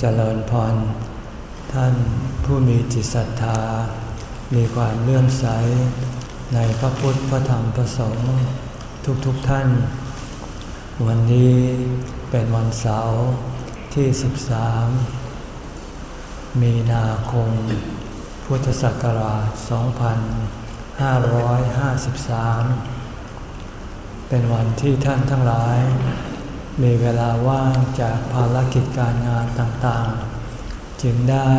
เจริญพร ท่านผู้มีจิตศรัทธา มีความเลื่อมใส ในพระพุทธพระธรรมพระสงฆ์ทุกๆทท่าน วันนี้เป็นวันเสาร์ที่ 13 มีนาคม พุทธศักราช 2553 เป็นวันที่ท่านทั้งหลาย มีเวลาว่างจากภารกิจการงานต่างๆ จึงได้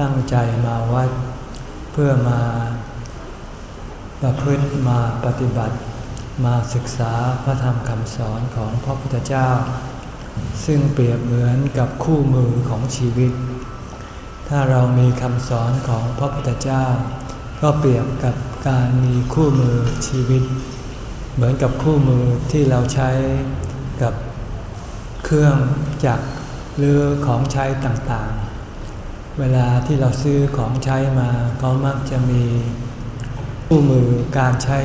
ตั้งใจมาวัด เพื่อมาประพฤติมาปฏิบัติ มาศึกษาพระธรรมคำสอนของพระพุทธเจ้า ซึ่งเปรียบเหมือนกับคู่มือของชีวิต ถ้าเรามีคำสอนของพระพุทธเจ้า ก็เปรียบกับการมีคู่มือชีวิต เหมือนกับคู่มือที่เราใช้ กับเครื่องจักรหรือของใช้ต่างๆ เวลาที่เราซื้อของใช้มาเขามักจะมีคู่มือการใช้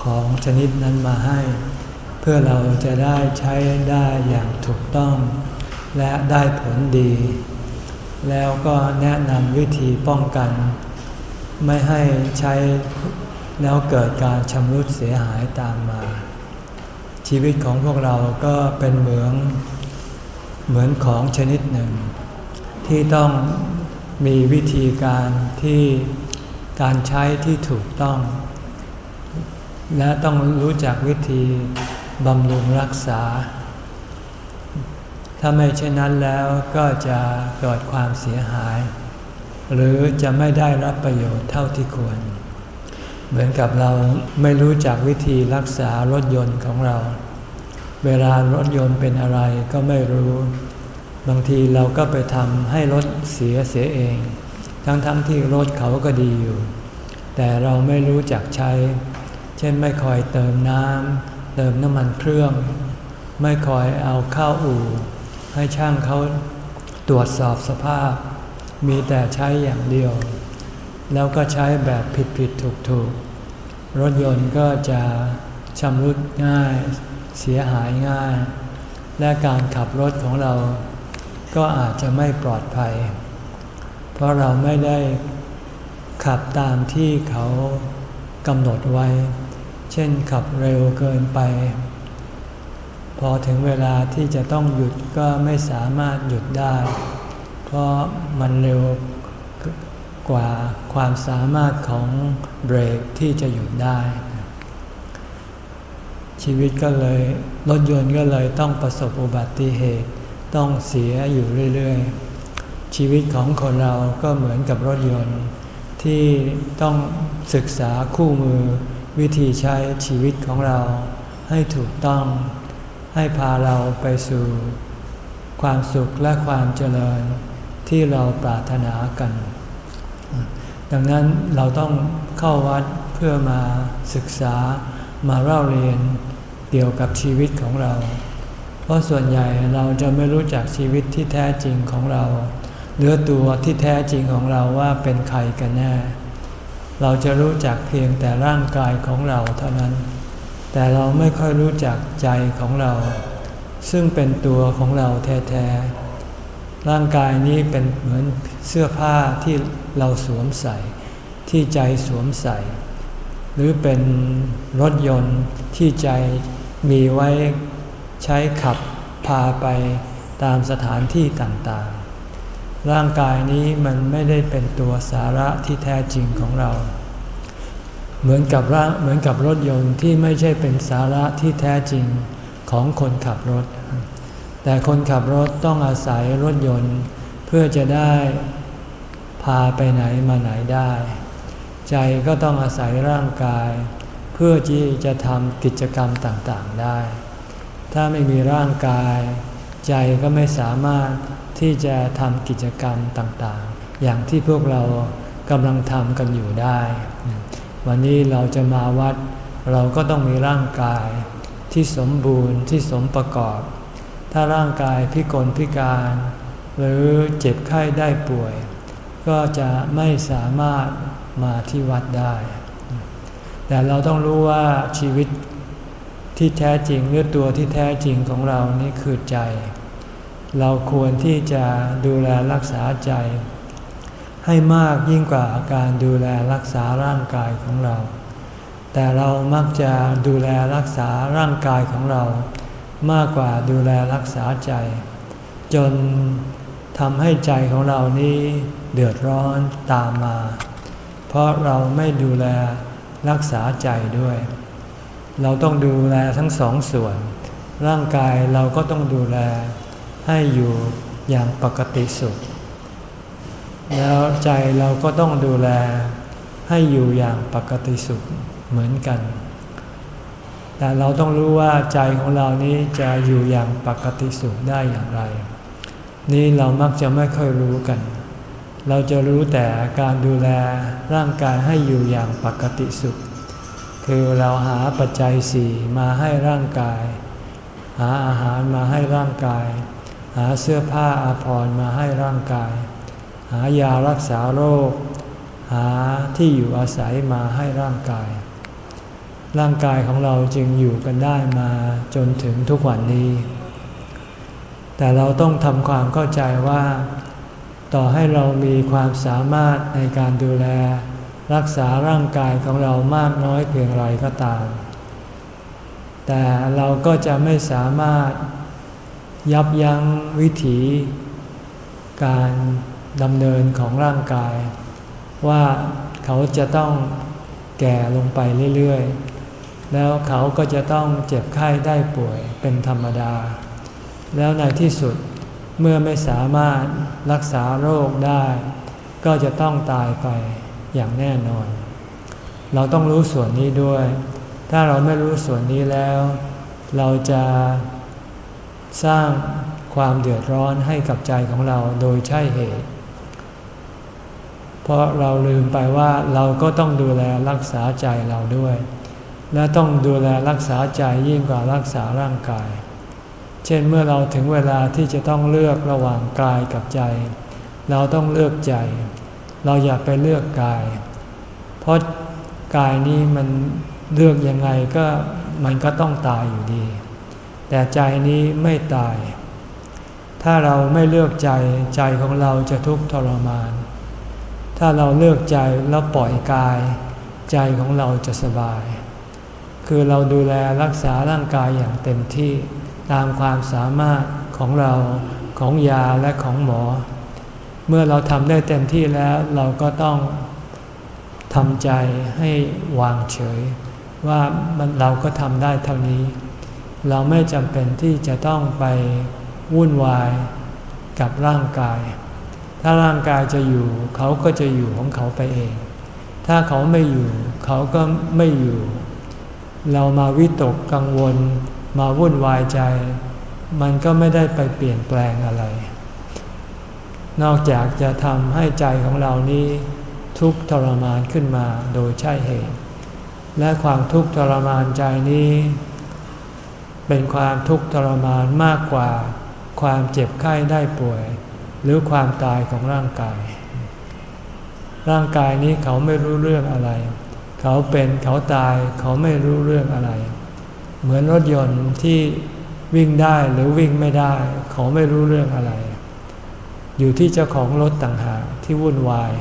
ของชนิดนั้นมาให้ เพื่อเราจะได้ใช้ได้อย่างถูกต้อง และได้ผลดี แล้วก็แนะนำวิธีป้องกัน ไม่ให้ใช้แล้วเกิดการชำรุดเสียหายตามมา ชีวิตของพวกเราก็เป็นเหมือนเหมือนของชนิดหนึ่ง ที่ต้องมีวิธีการที่การใช้ที่ถูกต้อง และต้องรู้จักวิธีบำรุงรักษา ถ้าไม่เช่นนั้นแล้วก็จะเกิดความเสียหาย หรือจะไม่ได้รับประโยชน์เท่าที่ควร เหมือนกับเราไม่รู้จักวิธีรักษารถยนต์ของเรา เวลารถยนต์เป็นอะไรก็ไม่รู้ บางทีเราก็ไปทำให้รถเสียเสียเอง ทั้งๆทที่รถเขาก็ดีอยู่ แต่เราไม่รู้จักใช้ เช่นไม่คอยเติมน้ำเติมน้ำมันเครื่อง ไม่คอยเอาเข้าอู่ ให้ช่างเขาตรวจสอบสภาพ มีแต่ใช้อย่างเดียว แล้วก็ใช้แบบผิดผิดถูกถูกรถยนต์ก็จะชำรุดง่าย เสียหายง่าย และการขับรถของเรา ก็อาจจะไม่ปลอดภัย เพราะเราไม่ได้ขับตามที่เขากำหนดไว้ เช่นขับเร็วเกินไป พอถึงเวลาที่จะต้องหยุดก็ไม่สามารถหยุดได้ เพราะมันเร็ว กว่าความสามารถของเบรกที่จะหยุดได้ ชีวิตก็เลยรถยนต์ก็เลยต้องประสบอุบัติเหตุ ต้องเสียอยู่เรื่อยๆ ชีวิตของคนเราก็เหมือนกับรถยนต์ที่ต้องศึกษาคู่มือวิธีใช้ชีวิตของเราให้ถูกต้องให้พาเราไปสู่ความสุขและความเจริญที่เราปรารถนากัน ดังนั้นเราต้องเข้าวัดเพื่อมาศึกษามาเล่าเรียนเกี่ยวกับชีวิตของเรา เพราะส่วนใหญ่เราจะไม่รู้จักชีวิตที่แท้จริงของเราเนื้อตัวที่แท้จริงของเราว่าเป็นใครกันแน่ เราจะรู้จักเพียงแต่ร่างกายของเราเท่านั้น แต่เราไม่ค่อยรู้จักใจของเรา ซึ่งเป็นตัวของเราแท้ๆร่างกายนี้เป็นเหมือน เสื้อผ้าที่เราสวมใส่ ที่ใจสวมใส่ หรือเป็นรถยนต์ที่ใจมีไว้ใช้ขับพาไปตามสถานที่ต่างๆ ร่างกายนี้มันไม่ได้เป็นตัวสาระที่แท้จริงของเรา เหมือนกับร่างเหมือนกับรถยนต์ที่ไม่ใช่เป็นสาระที่แท้จริงของคนขับรถ แต่คนขับรถต้องอาศัยรถยนต์ พื่อจะได้พาไปไหนมาไหนได้ ใจก็ต้องอาศัยร่างกาย เพื่อที่จะทำกิจกรรมต่างๆได้ ถ้าไม่มีร่างกาย ใจก็ไม่สามารถที่จะทำกิจกรรมต่างๆ อย่างที่พวกเรากำลังทำกันอยู่ได้ วันนี้เราจะมาวัด เราก็ต้องมีร่างกายที่สมบูรณ์ที่สมประกอบ ถ้าร่างกายพิกลพิการ หรือเจ็บไข้ได้ป่วย ก็จะไม่สามารถมาที่วัดได้ แต่เราต้องรู้ว่าชีวิตที่แท้จริงหรือตัวที่แท้จริงของเรานี่คือใจ เราควรที่จะดูแลรักษาใจ ให้มากยิ่งกว่าการดูแลรักษาร่างกายของเรา แต่เรามักจะดูแลรักษาร่างกายของเรา มากกว่าดูแลรักษาใจ จน ทำให้ใจของเรานี้เดือดร้อนตามมา เพราะเราไม่ดูแลรักษาใจด้วย เราต้องดูแลทั้งสองส่วน ร่างกายเราก็ต้องดูแลให้อยู่อย่างปกติสุข แล้วใจเราก็ต้องดูแลให้อยู่อย่างปกติสุขเหมือนกัน แต่เราต้องรู้ว่าใจของเรานี้จะอยู่อย่างปกติสุขได้อย่างไร นี่เรามักจะไม่ค่อยรู้กัน เราจะรู้แต่การดูแลร่างกายให้อยู่อย่างปกติสุข คือเราหาปัจจัยสี่มาให้ร่างกาย หาอาหารมาให้ร่างกาย หาเสื้อผ้าอาภรณ์มาให้ร่างกาย หายารักษาโรค หาที่อยู่อาศัยมาให้ร่างกาย ร่างกายของเราจึงอยู่กันได้มาจนถึงทุกวันนี้ แต่เราต้องทำความเข้าใจว่า ต่อให้เรามีความสามารถในการดูแล รักษาร่างกายของเรามากน้อยเพียงไรก็ตาม แต่เราก็จะไม่สามารถยับยั้งวิถีการดำเนินของร่างกาย ว่าเขาจะต้องแก่ลงไปเรื่อยๆ แล้วเขาก็จะต้องเจ็บไข้ได้ป่วยเป็นธรรมดา แล้วในที่สุดเมื่อไม่สามารถรักษาโรคได้ ก็จะต้องตายไปอย่างแน่นอน เราต้องรู้ส่วนนี้ด้วย ถ้าเราไม่รู้ส่วนนี้แล้ว เราจะสร้างความเดือดร้อนให้กับใจของเราโดยใช่เหตุ เพราะเราลืมไปว่าเราก็ต้องดูแลรักษาใจเราด้วย และต้องดูแลรักษาใจยิ่งกว่ารักษาร่างกาย เช่นเมื่อเราถึงเวลาที่จะต้องเลือกระหว่างกายกับใจ เราต้องเลือกใจ เราอย่าไปเลือกกาย เพราะกายนี้มันเลือกยังไงก็มันก็ต้องตายอยู่ดี แต่ใจนี้ไม่ตาย ถ้าเราไม่เลือกใจใจของเราจะทุกข์ทรมาน ถ้าเราเลือกใจแล้วปล่อยกาย ใจของเราจะสบาย คือเราดูแลรักษาร่างกายอย่างเต็มที่ ตามความสามารถของเราของยาและของหมอ เมื่อเราทำได้เต็มที่แล้วเราก็ต้องทำใจให้วางเฉย ว่าเราก็ทำได้เท่านี้ เราไม่จำเป็นที่จะต้องไปวุ่นวายกับร่างกาย ถ้าร่างกายจะอยู่เขาก็จะอยู่ของเขาไปเอง ถ้าเขาไม่อยู่เขาก็ไม่อยู่ เรามาวิตกกังวล มาวุ่นวายใจ มันก็ไม่ได้ไปเปลี่ยนแปลงอะไร นอกจากจะทำให้ใจของเรานี้ทุกทรมานขึ้นมาโดยใช่เหตุ และความทุกข์ทรมานใจนี้ เป็นความทุกข์ทรมานมากกว่า ความเจ็บไข้ได้ป่วย หรือความตายของร่างกาย ร่างกายนี้เขาไม่รู้เรื่องอะไร เขาเป็นเขาตายเขาไม่รู้เรื่องอะไร เหมือนรถยนต์ที่วิ่งได้หรือวิ่งไม่ได้ เขาไม่รู้เรื่องอะไร อยู่ที่เจ้าของรถต่างหากที่วุ่นวาย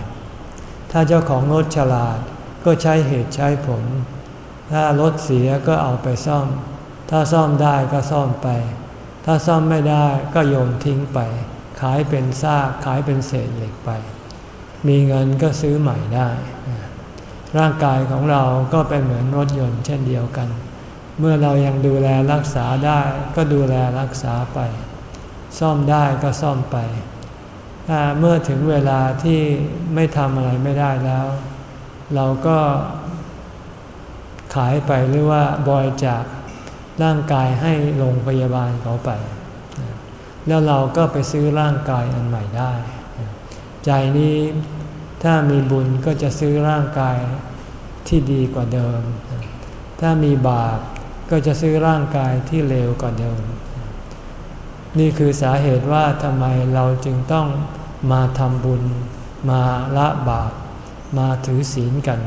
ถ้าเจ้าของรถฉลาดก็ใช้เหตุใช้ผล ถ้ารถเสียก็เอาไปซ่อม ถ้าซ่อมได้ก็ซ่อมไป ถ้าซ่อมไม่ได้ก็โยนทิ้งไป ขายเป็นซากขายเป็นเศษเหล็กไป มีเงินก็ซื้อใหม่ได้ ร่างกายของเราก็เป็นเหมือนรถยนต์เช่นเดียวกัน เมื่อเรายังดูแลรักษาได้ก็ดูแลรักษาไป ซ่อมได้ก็ซ่อมไป ถ้าเมื่อถึงเวลาที่ไม่ทำอะไรไม่ได้แล้ว เราก็ขายไปหรือว่าบริจาคร่างกายให้โรงพยาบาลเขาไป แล้วเราก็ไปซื้อร่างกายอันใหม่ได้ ใจนี้ถ้ามีบุญก็จะซื้อร่างกายที่ดีกว่าเดิม ถ้ามีบาป ก็จะซื้อร่างกายที่เลวกว่าเดิม นี่คือสาเหตุว่าทำไมเราจึงต้องมาทำบุญ มาละบาปมาถือศีลกัน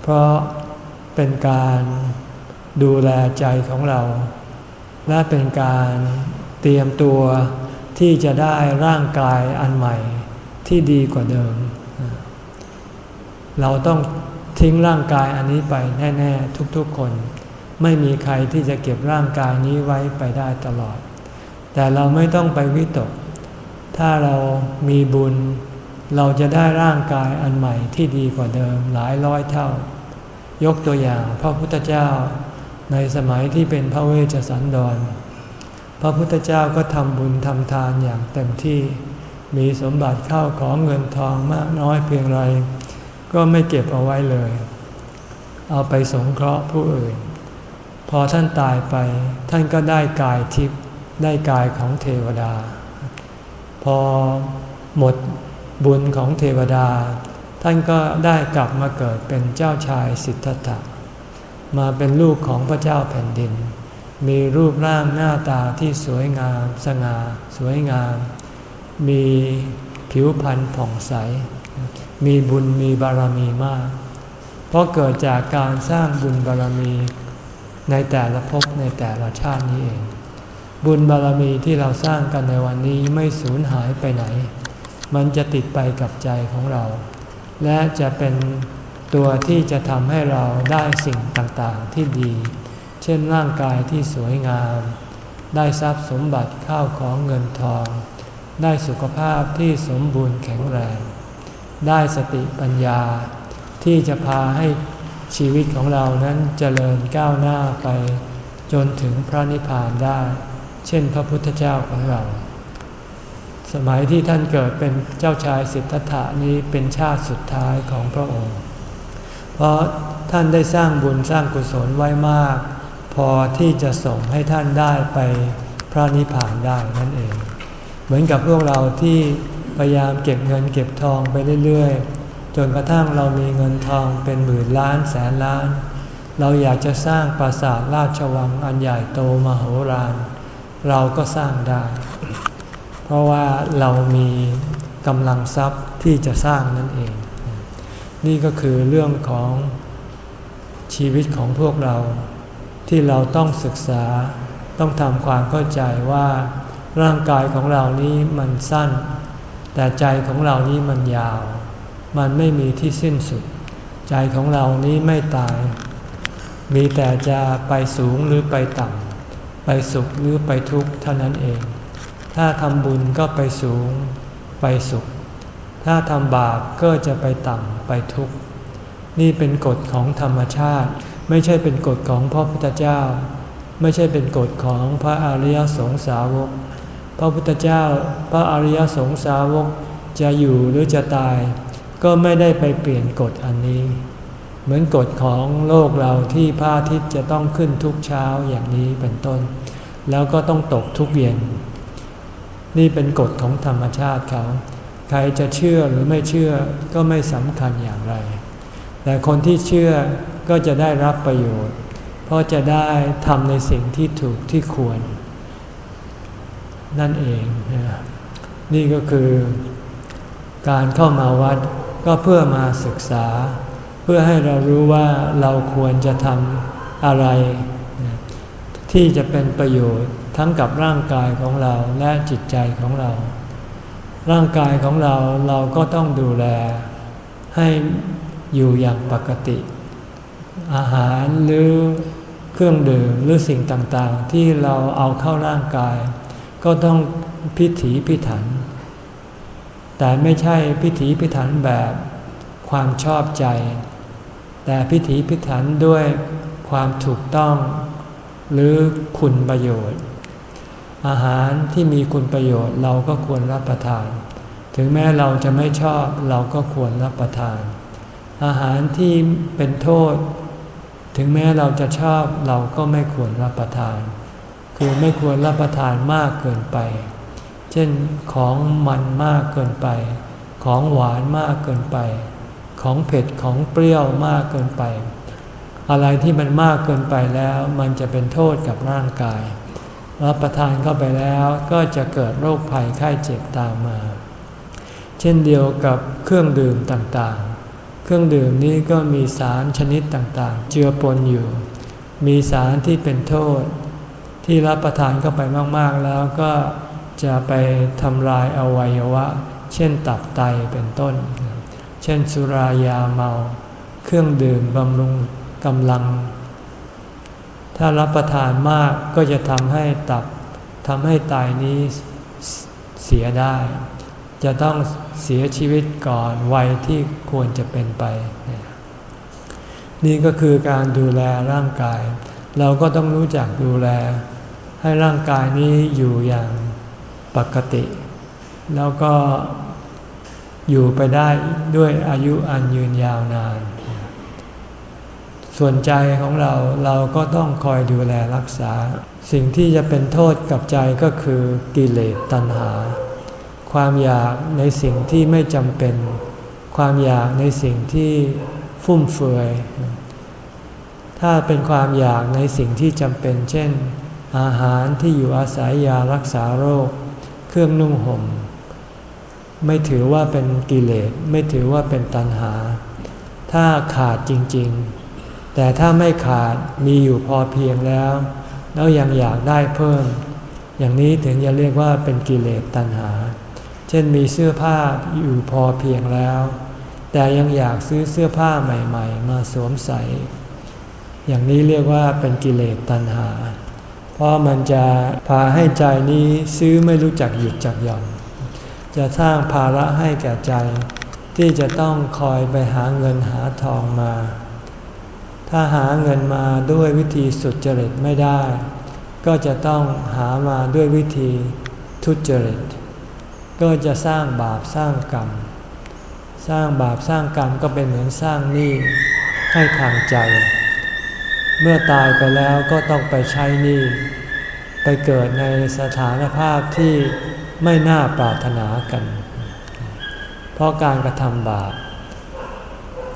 เพราะเป็นการดูแลใจของเรา และเป็นการเตรียมตัวที่จะได้ร่างกายอันใหม่ที่ดีกว่าเดิม เราต้องทิ้งร่างกายอันนี้ไปแน่ ๆ ทุกๆคน ไม่มีใครที่จะเก็บร่างกายนี้ไว้ไปได้ตลอด แต่เราไม่ต้องไปวิตก ถ้าเรามีบุญ เราจะได้ร่างกายอันใหม่ที่ดีกว่าเดิมหลายร้อยเท่า ยกตัวอย่างพระพุทธเจ้าในสมัยที่เป็นพระเวชสันดร พระพุทธเจ้าก็ทำบุญทำทานอย่างเต็มที่ มีสมบัติเข้าของเงินทองมากน้อยเพียงไร ก็ไม่เก็บเอาไว้เลย เอาไปสงเคราะห์ผู้อื่น พอท่านตายไป ท่านก็ได้กายทิพย์ได้กายของเทวดา พอหมดบุญของเทวดา ท่านก็ได้กลับมาเกิดเป็นเจ้าชายสิทธัตถะมาเป็นลูกของพระเจ้าแผ่นดิน มีรูปร่างหน้าตาที่สวยงาม สง่าสวยงาม มีผิวพรรณผ่องใส มีบุญมีบารมีมาก เพราะเกิดจากการสร้างบุญบารมี ในแต่ละภพในแต่ละชาตินี้เอง บุญบารมีที่เราสร้างกันในวันนี้ไม่สูญหายไปไหน มันจะติดไปกับใจของเรา และจะเป็นตัวที่จะทำให้เราได้สิ่งต่างๆที่ดี เช่นร่างกายที่สวยงาม ได้ทรัพย์สมบัติข้าวของเงินทอง ได้สุขภาพที่สมบูรณ์แข็งแรง ได้สติปัญญาที่จะพาให้ ชีวิตของเรานั้นเจริญก้าวหน้าไป จนถึงพระนิพพานได้ เช่นพระพุทธเจ้าของเรา สมัยที่ท่านเกิดเป็นเจ้าชายสิทธัตถานี้เป็นชาติสุดท้ายของพระองค์ เพราะท่านได้สร้างบุญสร้างกุศลไว้มาก พอที่จะส่งให้ท่านได้ไปพระนิพพานได้นั่นเอง เหมือนกับพวกเราที่พยายามเก็บเงินเก็บทองไปเรื่อยๆ จนกระทั่งเรามีเงินทองเป็นหมื่นล้านแสนล้าน เราอยากจะสร้างปราสาทราชวังอันใหญ่โตมโหฬารเราก็สร้างได้ เพราะว่าเรามีกำลังทรัพย์ที่จะสร้างนั่นเอง นี่ก็คือเรื่องของชีวิตของพวกเรา ที่เราต้องศึกษาต้องทำความเข้าใจว่าร่างกายของเรานี้มันสั้น แต่ใจของเรานี้มันยาว มันไม่มีที่สิ้นสุด ใจของเรานี้ไม่ตาย มีแต่จะไปสูงหรือไปต่ำ ไปสุขหรือไปทุกข์เท่านั้นเอง ถ้าทำบุญก็ไปสูง ไปสุข ถ้าทำบาปก็จะไปต่ำ ไปทุกข์ นี่เป็นกฎของธรรมชาติ ไม่ใช่เป็นกฎของพระพุทธเจ้า ไม่ใช่เป็นกฎของพระอริยสงสาวก พระพุทธเจ้า พระอริยสงสาวกจะอยู่หรือจะตาย ก็ไม่ได้ไปเปลี่ยนกฎอันนี้ เหมือนกฎของโลกเราที่พระอาทิตย์จะต้องขึ้นทุกเช้าอย่างนี้เป็นต้น แล้วก็ต้องตกทุกเย็น นี่เป็นกฎของธรรมชาติเขา ใครจะเชื่อหรือไม่เชื่อก็ไม่สำคัญอย่างไร แต่คนที่เชื่อก็จะได้รับประโยชน์ เพราะจะได้ทำในสิ่งที่ถูกที่ควร นั่นเอง นี่ก็คือการเข้ามาวัด ก็เพื่อมาศึกษา เพื่อให้เรารู้ว่าเราควรจะทำอะไร ที่จะเป็นประโยชน์ทั้งกับร่างกายของเราและจิตใจของเรา ร่างกายของเราเราก็ต้องดูแล ให้อยู่อย่างปกติ อาหารหรือเครื่องดื่มหรือสิ่งต่างๆ ที่เราเอาเข้าร่างกาย ก็ต้องพิถีพิถัน แต่ไม่ใช่พิถีพิถันแบบความชอบใจ แต่พิถีพิถันด้วยความถูกต้อง หรือคุณประโยชน์ อาหารที่มีคุณประโยชน์เราก็ควรรับประทาน ถึงแม้เราจะไม่ชอบเราก็ควรรับประทาน อาหารที่เป็นโทษ ถึงแม้เราจะชอบเราก็ไม่ควรรับประทาน คือไม่ควรรับประทานมากเกินไป เช่นของมันมากเกินไป ของหวานมากเกินไป ของเผ็ดของเปรี้ยวมากเกินไป อะไรที่มันมากเกินไปแล้ว มันจะเป็นโทษกับร่างกาย รับประทานเข้าไปแล้วก็จะเกิดโรคภัยไข้เจ็บตามมา เช่นเดียวกับเครื่องดื่มต่างๆ เครื่องดื่มนี้ก็มีสารชนิดต่างๆ เจือปนอยู่ มีสารที่เป็นโทษ ที่รับประทานเข้าไปมากๆแล้วก็ จะไปทำลายอวัยวะ เช่นตับไตเป็นต้น เช่นสุรายาเมา เครื่องดื่มบำรุงกำลัง ถ้ารับประทานมากก็จะทำให้ตับทำให้ไตนี้เสียได้ จะต้องเสียชีวิตก่อนวัยที่ควรจะเป็นไป นี่ก็คือการดูแลร่างกาย เราก็ต้องรู้จักดูแล ให้ร่างกายนี้อยู่อย่าง ปกติ แล้วก็อยู่ไปได้ด้วยอายุอันยืนยาวนาน ส่วนใจของเราเราก็ต้องคอยดูแลรักษา สิ่งที่จะเป็นโทษกับใจก็คือกิเลสตัณหา ความอยากในสิ่งที่ไม่จำเป็น ความอยากในสิ่งที่ฟุ่มเฟือย ถ้าเป็นความอยากในสิ่งที่จำเป็น เช่น อาหารที่อยู่อาศัยยารักษาโรค เครื่องนุ่งห่มไม่ถือว่าเป็นกิเลสไม่ถือว่าเป็นตัณหา ถ้าขาดจริงๆ แต่ถ้าไม่ขาดมีอยู่พอเพียงแล้ว แล้วยังอยากได้เพิ่ม อย่างนี้ถึงจะเรียกว่าเป็นกิเลสตัณหา เช่นมีเสื้อผ้าอยู่พอเพียงแล้ว แต่ยังอยากซื้อเสื้อผ้าใหม่ ๆ มาสวมใส่ อย่างนี้เรียกว่าเป็นกิเลสตัณหา เพราะมันจะพาให้ใจนี้ซื้อไม่รู้จักหยุดจักหย่อน จะสร้างภาระให้แก่ใจ ที่จะต้องคอยไปหาเงินหาทองมา ถ้าหาเงินมาด้วยวิธีสุดจริตไม่ได้ ก็จะต้องหามาด้วยวิธีทุจริต ก็จะสร้างบาปสร้างกรรม สร้างบาปสร้างกรรมก็เป็นเหมือนสร้างหนี้ให้ทางใจ เมื่อตายไปแล้วก็ต้องไปใช้หนี้ ไปเกิดในสถานภาพที่ไม่น่าปรารถนากัน เพราะการกระทำบาป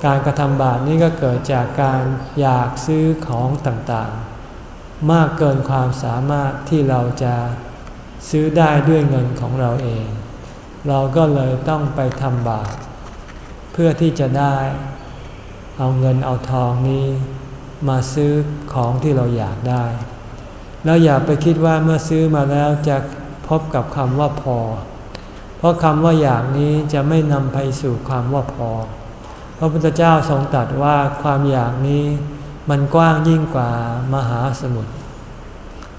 การกระทำบาปนี้ก็เกิดจากการอยากซื้อของต่างๆ มากเกินความสามารถที่เราจะซื้อได้ด้วยเงินของเราเอง เราก็เลยต้องไปทำบาปเพื่อที่จะได้ เอาเงินเอาทองนี้ มาซื้อของที่เราอยากได้ แล้วอย่าไปคิดว่าเมื่อซื้อมาแล้วจะพบกับคำว่าพอ เพราะคำว่าอยากนี้จะไม่นำไปสู่ความว่าพอ พระพุทธเจ้าทรงตรัสว่าความอยากนี้มันกว้างยิ่งกว่ามหาสมุทร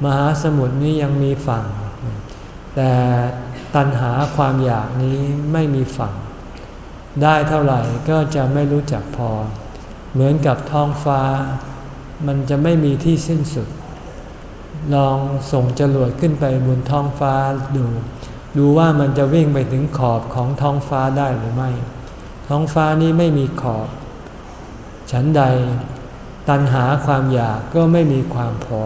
มหาสมุทรนี้ยังมีฝั่ง แต่ตัณหาความอยากนี้ไม่มีฝั่ง ได้เท่าไหร่ก็จะไม่รู้จักพอ เหมือนกับท้องฟ้า มันจะไม่มีที่สิ้นสุด ลองส่งจรวดขึ้นไปบนท้องฟ้าดู ดูว่ามันจะวิ่งไปถึงขอบของท้องฟ้าได้หรือไม่ ท้องฟ้านี้ไม่มีขอบ ฉันใดตัณหาความอยากก็ไม่มีความพอ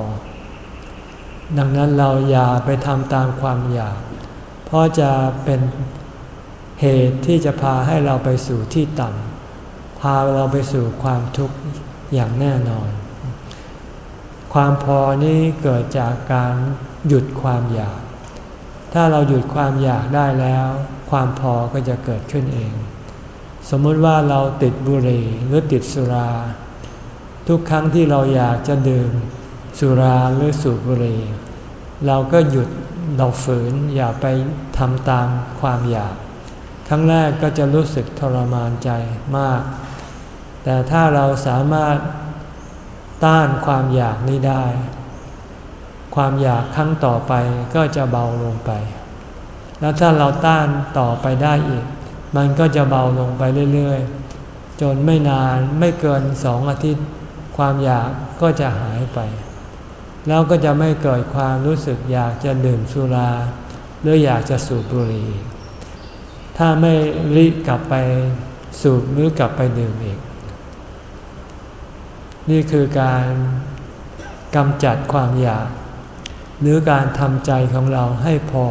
ดังนั้นเราอย่าไปทำตามความอยาก เพราะจะเป็นเหตุที่จะพาให้เราไปสู่ที่ต่ำพาเราไปสู่ความทุกข์อย่างแน่นอน ความพอนี้เกิดจากการหยุดความอยาก ถ้าเราหยุดความอยากได้แล้ว ความพอก็จะเกิดขึ้นเอง สมมติว่าเราติดบุหรี่หรือติดสุรา ทุกครั้งที่เราอยากจะดื่มสุราหรือสูบบุหรี่เราก็หยุดเราฝืนอย่าไปทำตามความอยาก ครั้งแรกก็จะรู้สึกทรมานใจมาก แต่ถ้าเราสามารถ ต้านความอยากนี้ได้ ความอยากครั้งต่อไปก็จะเบาลงไป แล้วถ้าเราต้านต่อไปได้อีก มันก็จะเบาลงไปเรื่อยๆ จนไม่นานไม่เกินสองอาทิตย์ ความอยากก็จะหายไป แล้วก็จะไม่เกิดความรู้สึกอยากจะดื่มสุรา หรืออยากจะสูบบุหรี่ถ้าไม่รีบกลับไปสูบหรือกลับไปดื่มอีก นี่คือการกำจัดความอยาก หรือการทำใจของเราให้พอ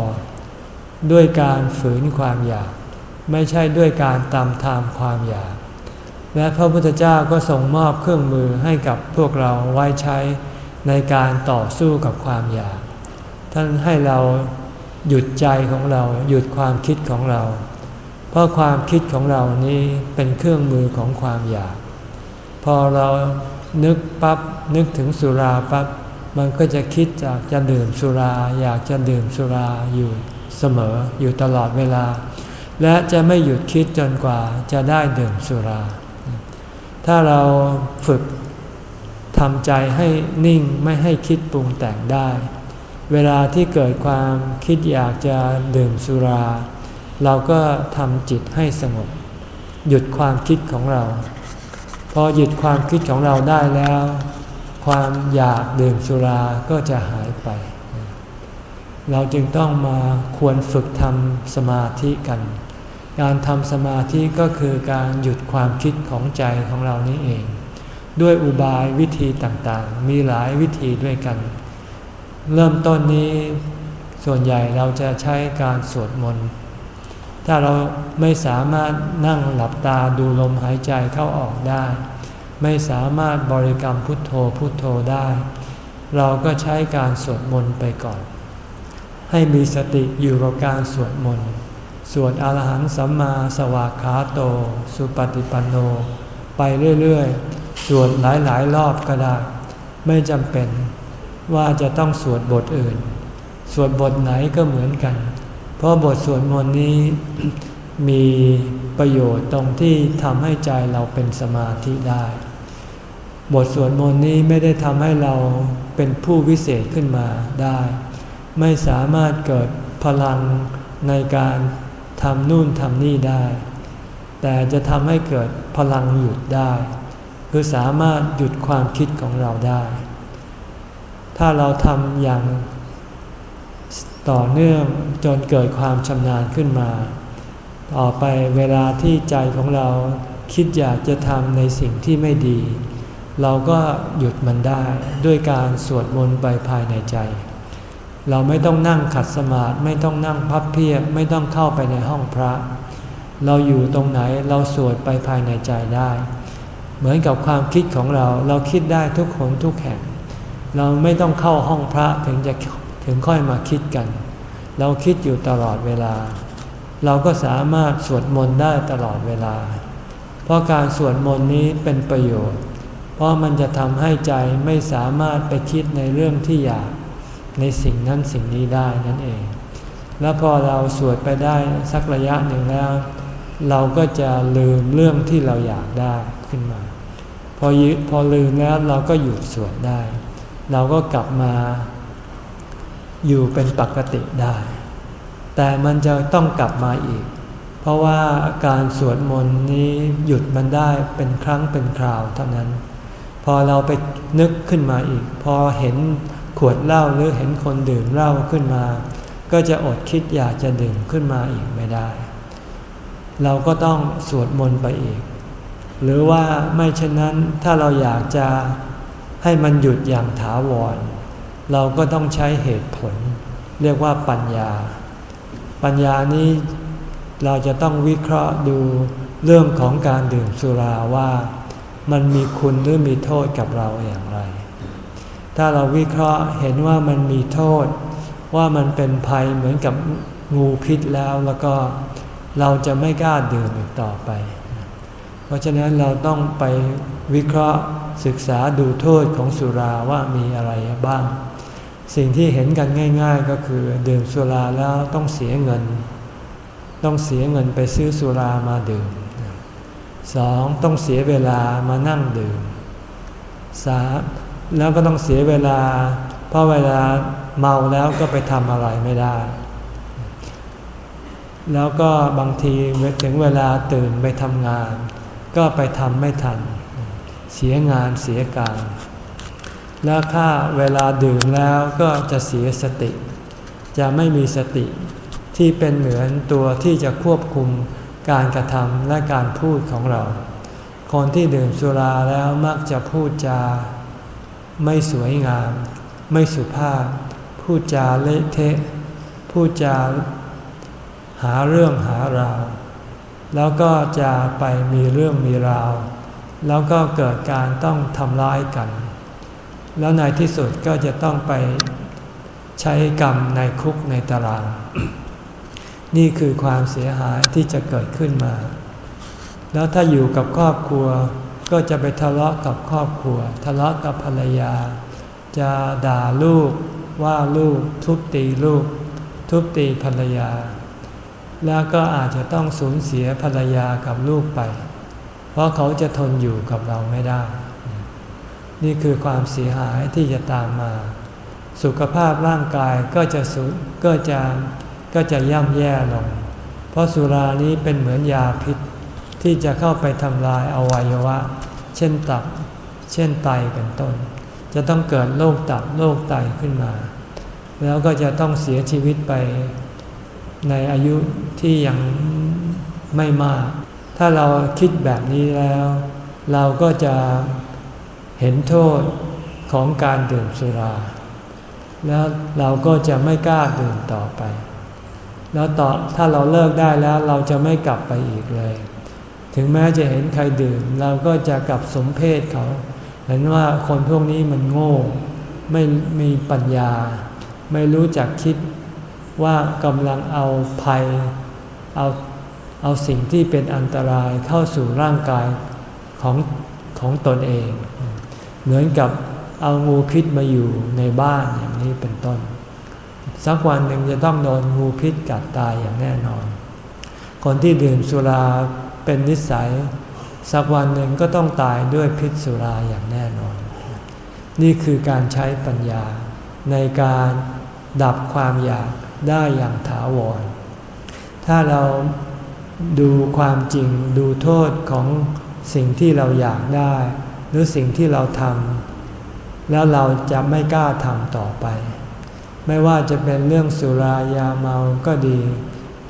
ด้วยการฝืนความอยาก ไม่ใช่ด้วยการตามทามความอยาก และพระพุทธเจ้าก็ทรงมอบเครื่องมือให้กับพวกเราไว้ใช้ในการต่อสู้กับความอยาก ท่านให้เราหยุดใจของเราหยุดความคิดของเรา เพราะความคิดของเรานี้เป็นเครื่องมือของความอยาก พอเรา นึกปับ๊บนึกถึงสุราปับ๊บมันก็จะคิดจากจะดื่มสุรา อยากจะดื่มสุราอยู่เสมออยู่ตลอดเวลา และจะไม่หยุดคิดจนกว่าจะได้ดื่มสุรา ถ้าเราฝึกทำใจให้นิ่งไม่ให้คิดปรุงแต่งได้ เวลาที่เกิดความคิดอยากจะดื่มสุรา เราก็ทำจิตให้สงบ หยุดความคิดของเรา พอหยุดความคิดของเราได้แล้ว ความอยากดื่มสุราก็จะหายไป เราจึงต้องมาควรฝึกทำสมาธิกัน การทำสมาธิก็คือการหยุดความคิดของใจของเรานี้เอง ด้วยอุบายวิธีต่างๆ มีหลายวิธีด้วยกัน เริ่มต้นนี้ส่วนใหญ่เราจะใช้การสวดมนต์ ถ้าเราไม่สามารถนั่งหลับตาดูลมหายใจเข้าออกได้ ไม่สามารถบริกรรมพุทโธพุทโธได้ เราก็ใช้การสวดมนต์ไปก่อน ให้มีสติอยู่กับการสวดมนต์สวดอรหังสัมมาสวากขาโต สุปฏิปันโน ไปเรื่อยๆ สวดหลายๆ รอบก็ได้ ไม่จำเป็นว่าจะต้องสวดบทอื่น สวดบทไหนก็เหมือนกัน เพราะบทสวดมนต์นี้มีประโยชน์ตรงที่ทำให้ใจเราเป็นสมาธิได้ บทสวดมนต์นี้ไม่ได้ทำให้เราเป็นผู้วิเศษขึ้นมาได้ ไม่สามารถเกิดพลังในการทำนู่นทำนี่ได้ แต่จะทำให้เกิดพลังหยุดได้ คือสามารถหยุดความคิดของเราได้ ถ้าเราทำอย่าง ต่อเนื่องจนเกิดความชำนาญขึ้นมา ต่อไปเวลาที่ใจของเราคิดอยากจะทำในสิ่งที่ไม่ดี เราก็หยุดมันได้ด้วยการสวดมนต์ไปภายในใจ เราไม่ต้องนั่งขัดสมาธิไม่ต้องนั่งพับเพียบไม่ต้องเข้าไปในห้องพระ เราอยู่ตรงไหนเราสวดไปภายในใจได้ เหมือนกับความคิดของเราเราคิดได้ทุกคนทุกแห่ง เราไม่ต้องเข้าห้องพระถึงจะ ถึงค่อยมาคิดกัน เราคิดอยู่ตลอดเวลา เราก็สามารถสวดมนต์ได้ตลอดเวลา เพราะการสวดมนต์นี้เป็นประโยชน์ เพราะมันจะทำให้ใจไม่สามารถไปคิดในเรื่องที่อยากในสิ่งนั้นสิ่งนี้ได้นั่นเอง แล้วพอเราสวดไปได้สักระยะหนึ่งแล้ว เราก็จะลืมเรื่องที่เราอยากได้ขึ้นมา พอพอลืมแล้วเราก็หยุดสวดได้ เราก็กลับมา อยู่เป็นปกติได้ แต่มันจะต้องกลับมาอีก เพราะว่าการสวดมนต์นี้หยุดมันได้เป็นครั้งเป็นคราวเท่านั้น พอเราไปนึกขึ้นมาอีก พอเห็นขวดเหล้าหรือเห็นคนดื่มเหล้าขึ้นมา ก็จะอดคิดอยากจะดื่มขึ้นมาอีกไม่ได้ เราก็ต้องสวดมนต์ไปอีก หรือว่าไม่เช่นนั้นถ้าเราอยากจะให้มันหยุดอย่างถาวร เราก็ต้องใช้เหตุผล เรียกว่าปัญญา ปัญญานี้เราจะต้องวิเคราะห์ดูเรื่องของการดื่มสุราว่ามันมีคุณหรือมีโทษกับเราอย่างไร ถ้าเราวิเคราะห์เห็นว่ามันมีโทษ ว่ามันเป็นภัยเหมือนกับงูพิษแล้วแล้วก็เราจะไม่กล้าดื่มอีกต่อไป เพราะฉะนั้นเราต้องไปวิเคราะห์ศึกษาดูโทษของสุราว่ามีอะไรบ้าง สิ่งที่เห็นกันง่าย ๆก็คือดื่มสุราแล้วต้องเสียเงิน ต้องเสียเงินไปซื้อสุรามาดื่มสองต้องเสียเวลามานั่งดื่มสามแล้วก็ต้องเสียเวลา เพราะเวลาเมาแล้วก็ไปทำอะไรไม่ได้ แล้วก็บางทีถึงเวลาตื่นไปทำงาน ก็ไปทำไม่ทัน เสียงานเสียการ แล้วถ้าเวลาดื่มแล้วก็จะเสียสติ จะไม่มีสติที่เป็นเหมือนตัวที่จะควบคุมการกระทำและการพูดของเรา คนที่ดื่มสุราแล้วมักจะพูดจา ไม่สวยงาม ไม่สุภาพ พูดจาเละเทะ พูดจาหาเรื่องหาราว แล้วก็จะไปมีเรื่องมีราว แล้วก็เกิดการต้องทำร้ายกัน แล้วในที่สุดก็จะต้องไปใช้กรรมในคุกในตาราง นี่คือความเสียหายที่จะเกิดขึ้นมา แล้วถ้าอยู่กับครอบครัวก็จะไปทะเลาะกับครอบครัว ทะเลาะกับภรรยา จะด่าลูกว่าลูกทุบตีลูก ทุบตีภรรยา แล้วก็อาจจะต้องสูญเสียภรรยากับลูกไป เพราะเขาจะทนอยู่กับเราไม่ได้ นี่คือความเสียหายที่จะตามมา สุขภาพร่างกายก็จะสุก็จะก็จะย่ำแย่ลง เพราะสุรานี้เป็นเหมือนยาพิษที่จะเข้าไปทำลายอวัยวะ เช่นตับ เช่นไตเป็นต้น จะต้องเกิดโรคตับโรคไตขึ้นมา แล้วก็จะต้องเสียชีวิตไปในอายุที่ยังไม่มาก ถ้าเราคิดแบบนี้แล้ว เราก็จะ เห็นโทษของการดื่มสุรา แล้วเราก็จะไม่กล้าดื่มต่อไป แล้วต่อถ้าเราเลิกได้แล้วเราจะไม่กลับไปอีกเลย ถึงแม้จะเห็นใครดื่ม เราก็จะกลับสมเพศเขา เห็นว่าคนพวกนี้มันโง่ ไม่มีปัญญา ไม่รู้จักคิดว่ากำลังเอาภัย เอาเอาสิ่งที่เป็นอันตรายเข้าสู่ร่างกายของของตนเอง เหมือนกับเอางูพิษมาอยู่ในบ้านอย่างนี้เป็นต้น สักวันหนึ่งจะต้องโดนงูพิษกัดตายอย่างแน่นอน คนที่ดื่มสุราเป็นนิสัย สักวันหนึ่งก็ต้องตายด้วยพิษสุราอย่างแน่นอน นี่คือการใช้ปัญญาในการดับความอยากได้อย่างถาวร ถ้าเราดูความจริงดูโทษของสิ่งที่เราอยากได้ หรือสิ่งที่เราทำแล้วเราจะไม่กล้าทำต่อไป ไม่ว่าจะเป็นเรื่องสุรายาเมาก็ดี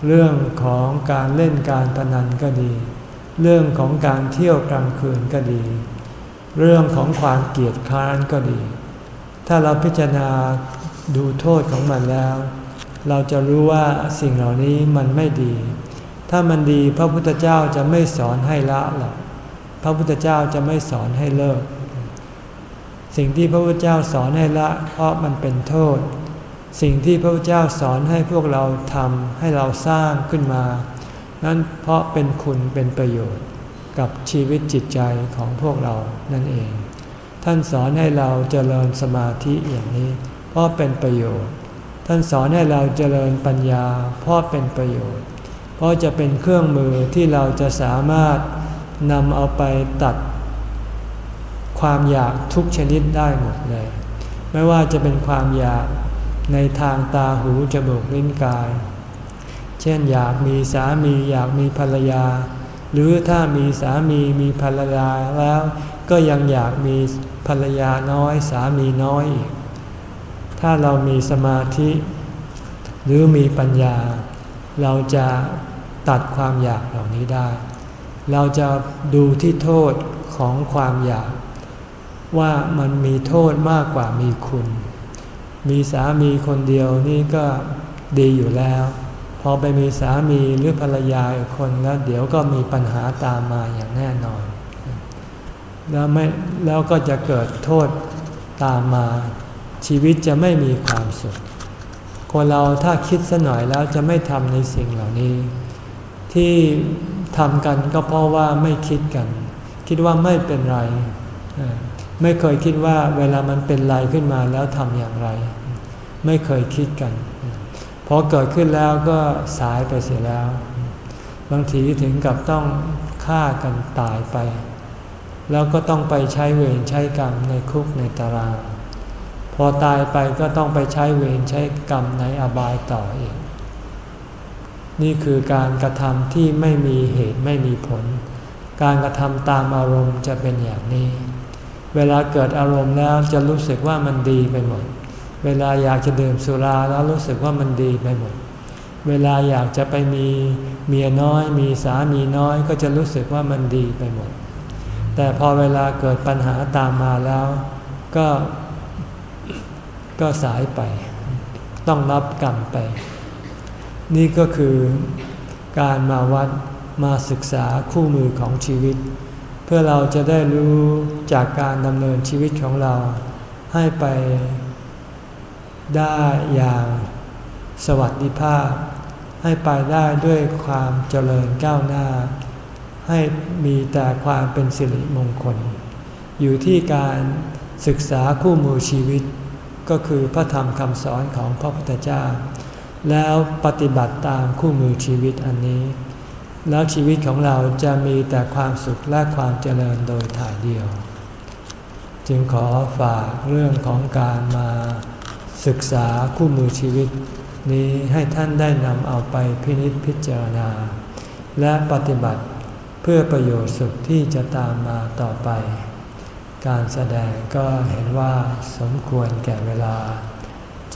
เรื่องของการเล่นการพนันก็ดี เรื่องของการเที่ยวกลางคืนก็ดี เรื่องของความเกียดคร้านก็ดี ถ้าเราพิจารณาดูโทษของมันแล้ว เราจะรู้ว่าสิ่งเหล่านี้มันไม่ดี ถ้ามันดีพระพุทธเจ้าจะไม่สอนให้ละหรอก พระพุทธเจ้าจะไม่สอนให้เลิก สิ่งที่พระพุทธเจ้าสอนให้ละเพราะมันเป็นโทษ สิ่งที่พระพุทธเจ้าสอนให้พวกเราทำให้เราสร้างขึ้นมา นั้นเพราะเป็นคุณเป็นประโยชน์กับชีวิตจิตใจของพวกเรานั่นเอง ท่านสอนให้เราเจริญสมาธิอย่างนี้ เพราะเป็นประโยชน์ ท่านสอนให้เราเจริญปัญญา เพราะเป็นประโยชน์ เพราะจะเป็นเครื่องมือที่เราจะสามารถ นำเอาไปตัดความอยากทุกชนิดได้หมดเลย ไม่ว่าจะเป็นความอยากในทางตาหูจมูกลิ้นกาย เช่นอยากมีสามีอยากมีภรรยา หรือถ้ามีสามีมีภรรยาแล้วก็ยังอยากมีภรรยาน้อยสามีน้อยอีก ถ้าเรามีสมาธิ หรือมีปัญญา เราจะตัดความอยากเหล่านี้ได้ เราจะดูที่โทษของความอยาก ว่ามันมีโทษมากกว่ามีคุณ มีสามีคนเดียวนี่ก็ดีอยู่แล้ว พอไปมีสามีหรือภรรยาอีกคนแล้วเดี๋ยวก็มีปัญหาตามมาอย่างแน่นอน แล้วไม่แล้วก็จะเกิดโทษตามมา ชีวิตจะไม่มีความสุข คนเราถ้าคิดสหน่อยแล้วจะไม่ทำในสิ่งเหล่านี้ ที่ ทำกันก็เพราะว่าไม่คิดกัน คิดว่าไม่เป็นไร ไม่เคยคิดว่าเวลามันเป็นไรขึ้นมาแล้วทำอย่างไร ไม่เคยคิดกันพอเกิดขึ้นแล้วก็สายไปเสียแล้ว บางทีถึงกับต้องฆ่ากันตายไป แล้วก็ต้องไปใช้เวรใช้กรรมในคุกในตารางพอตายไปก็ต้องไปใช้เวรใช้กรรมในอบายต่ออีก นี่คือการกระทำที่ไม่มีเหตุไม่มีผล การกระทำตามอารมณ์จะเป็นอย่างนี้ เวลาเกิดอารมณ์แล้วจะรู้สึกว่ามันดีไปหมด เวลาอยากจะดื่มสุราแล้วรู้สึกว่ามันดีไปหมด เวลาอยากจะไปมีเมียน้อย มีสามีน้อยก็จะรู้สึกว่ามันดีไปหมด แต่พอเวลาเกิดปัญหาตามมาแล้ว ก็ก็สายไป ต้องรับกรรมไป นี่ก็คือการมาวัดมาศึกษาคู่มือของชีวิต เพื่อเราจะได้รู้จากการดำเนินชีวิตของเรา ให้ไปได้อย่างสวัสดิภาพ ให้ไปได้ด้วยความเจริญก้าวหน้า ให้มีแต่ความเป็นสิริมงคล อยู่ที่การศึกษาคู่มือชีวิต ก็คือพระธรรมคำสอนของพระพุทธเจ้า แล้วปฏิบัติตามคู่มือชีวิตอันนี้ แล้วชีวิตของเราจะมีแต่ความสุขและความเจริญโดยถ่ายเดียว จึงขอฝากเรื่องของการมาศึกษาคู่มือชีวิต นี้ให้ท่านได้นำเอาไปพินิจพิจารณา และปฏิบัติเพื่อประโยชน์สุขที่จะตามมาต่อไป การแสดงก็เห็นว่าสมควรแก่เวลา